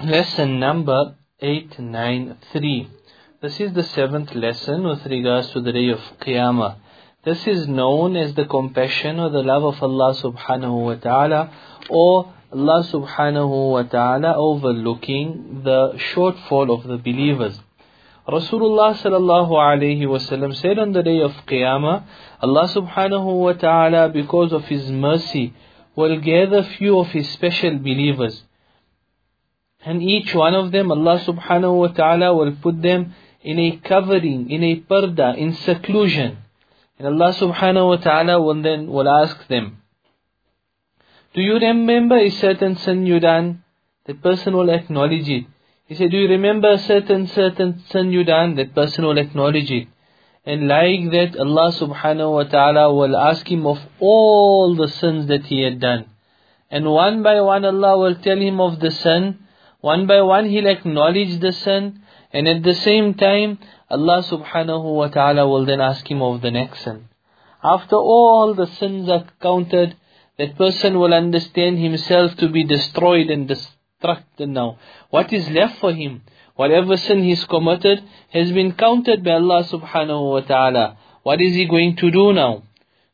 Lesson number 893. This is the seventh lesson with regards to the day of Qiyamah. This is known as the compassion or the love of Allah subhanahu wa ta'ala or Allah subhanahu wa ta'ala overlooking the shortfall of the believers. Rasulullah sallallahu alayhi wasallam said on the day of Qiyamah, Allah subhanahu wa ta'ala because of His mercy will gather few of His special believers. And each one of them, Allah subhanahu wa ta'ala will put them in a covering, in a parda, in seclusion. And Allah subhanahu wa ta'ala will then will ask them, Do you remember a certain sin you done? That person will acknowledge it. He said, Do you remember a certain certain sin you done? That person will acknowledge it. And like that, Allah subhanahu wa ta'ala will ask him of all the sins that he had done. And one by one Allah will tell him of the sin. One by one he'll acknowledge the sin. And at the same time, Allah subhanahu wa ta'ala will then ask him of the next sin. After all the sins are counted, that person will understand himself to be destroyed and destructed now. What is left for him? Whatever sin he's committed has been counted by Allah subhanahu wa ta'ala. What is he going to do now?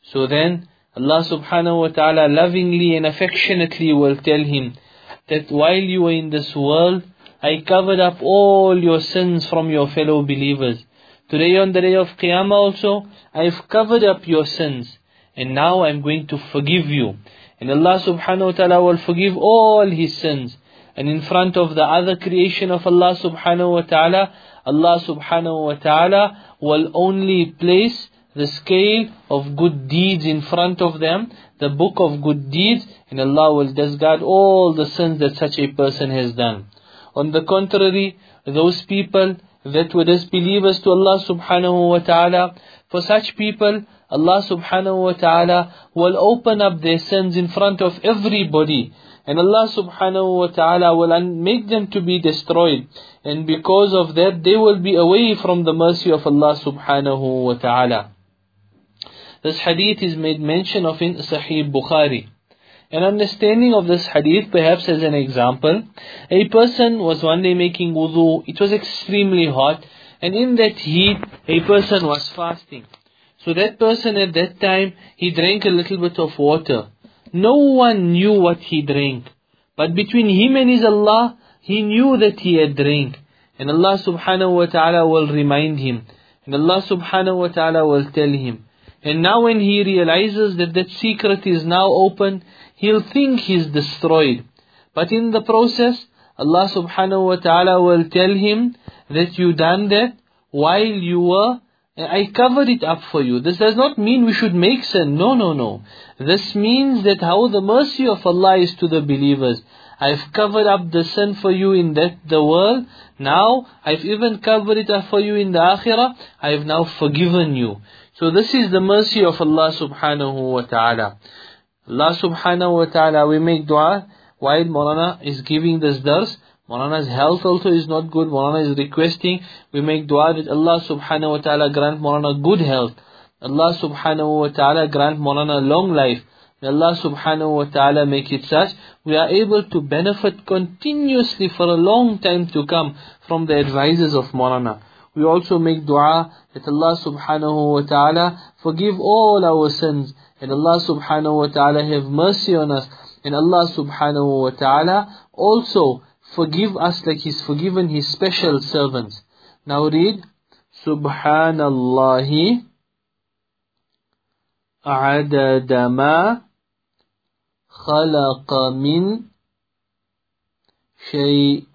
So then, Allah subhanahu wa ta'ala lovingly and affectionately will tell him that while you were in this world, I covered up all your sins from your fellow believers. Today on the day of Qiyamah also, I've covered up your sins. And now I'm going to forgive you. And Allah subhanahu wa ta'ala will forgive all his sins. And in front of the other creation of Allah subhanahu wa ta'ala, Allah subhanahu wa ta'ala will only place the scale of good deeds in front of them, the book of good deeds, and Allah will discard all the sins that such a person has done. On the contrary, those people that were disbelievers to Allah subhanahu wa ta'ala, for such people, Allah subhanahu wa ta'ala will open up their sins in front of everybody. And Allah subhanahu wa ta'ala will make them to be destroyed. And because of that, they will be away from the mercy of Allah subhanahu wa ta'ala. This hadith is made mention of in Sahih Bukhari. An understanding of this hadith, perhaps as an example, a person was one day making wudu, it was extremely hot, and in that heat, a person was fasting. So that person at that time, he drank a little bit of water. No one knew what he drank. But between him and his Allah, he knew that he had drank. And Allah subhanahu wa ta'ala will remind him. And Allah subhanahu wa ta'ala will tell him. And now when he realizes that that secret is now open, he'll think he's destroyed. But in the process, Allah subhanahu wa ta'ala will tell him that you done that while you were, I covered it up for you. This does not mean we should make sin. No, no, no. This means that how the mercy of Allah is to the believers. I've covered up the sin for you in that the world. Now, I've even covered it up for you in the akhirah. I've now forgiven you. So this is the mercy of Allah subhanahu wa ta'ala. Allah subhanahu wa ta'ala, we make dua while Maulana is giving this dars. Maulana's health also is not good. Maulana is requesting, we make dua that Allah subhanahu wa ta'ala grant Maulana good health. Allah subhanahu wa ta'ala grant Maulana long life. May Allah subhanahu wa ta'ala make it such, we are able to benefit continuously for a long time to come from the advices of Maulana. We also make dua that Allah subhanahu wa ta'ala forgive all our sins and Allah subhanahu wa ta'ala have mercy on us and Allah subhanahu wa ta'ala also forgive us like He's forgiven His special servants. Now read Subhanallah عدد ما خلق من شيء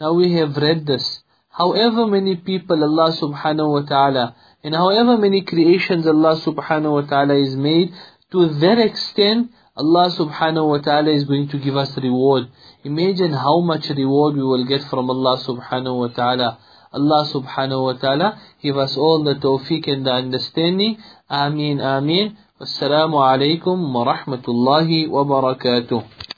Now we have read this. However many people Allah subhanahu wa ta'ala and however many creations Allah subhanahu wa ta'ala is made, to that extent Allah subhanahu wa ta'ala is going to give us reward. Imagine how much reward we will get from Allah subhanahu wa ta'ala. Allah subhanahu wa ta'ala give us all the tawfiq and the understanding. Ameen, ameen. Wassalamu alaikum wa rahmatullahi wa barakatuh.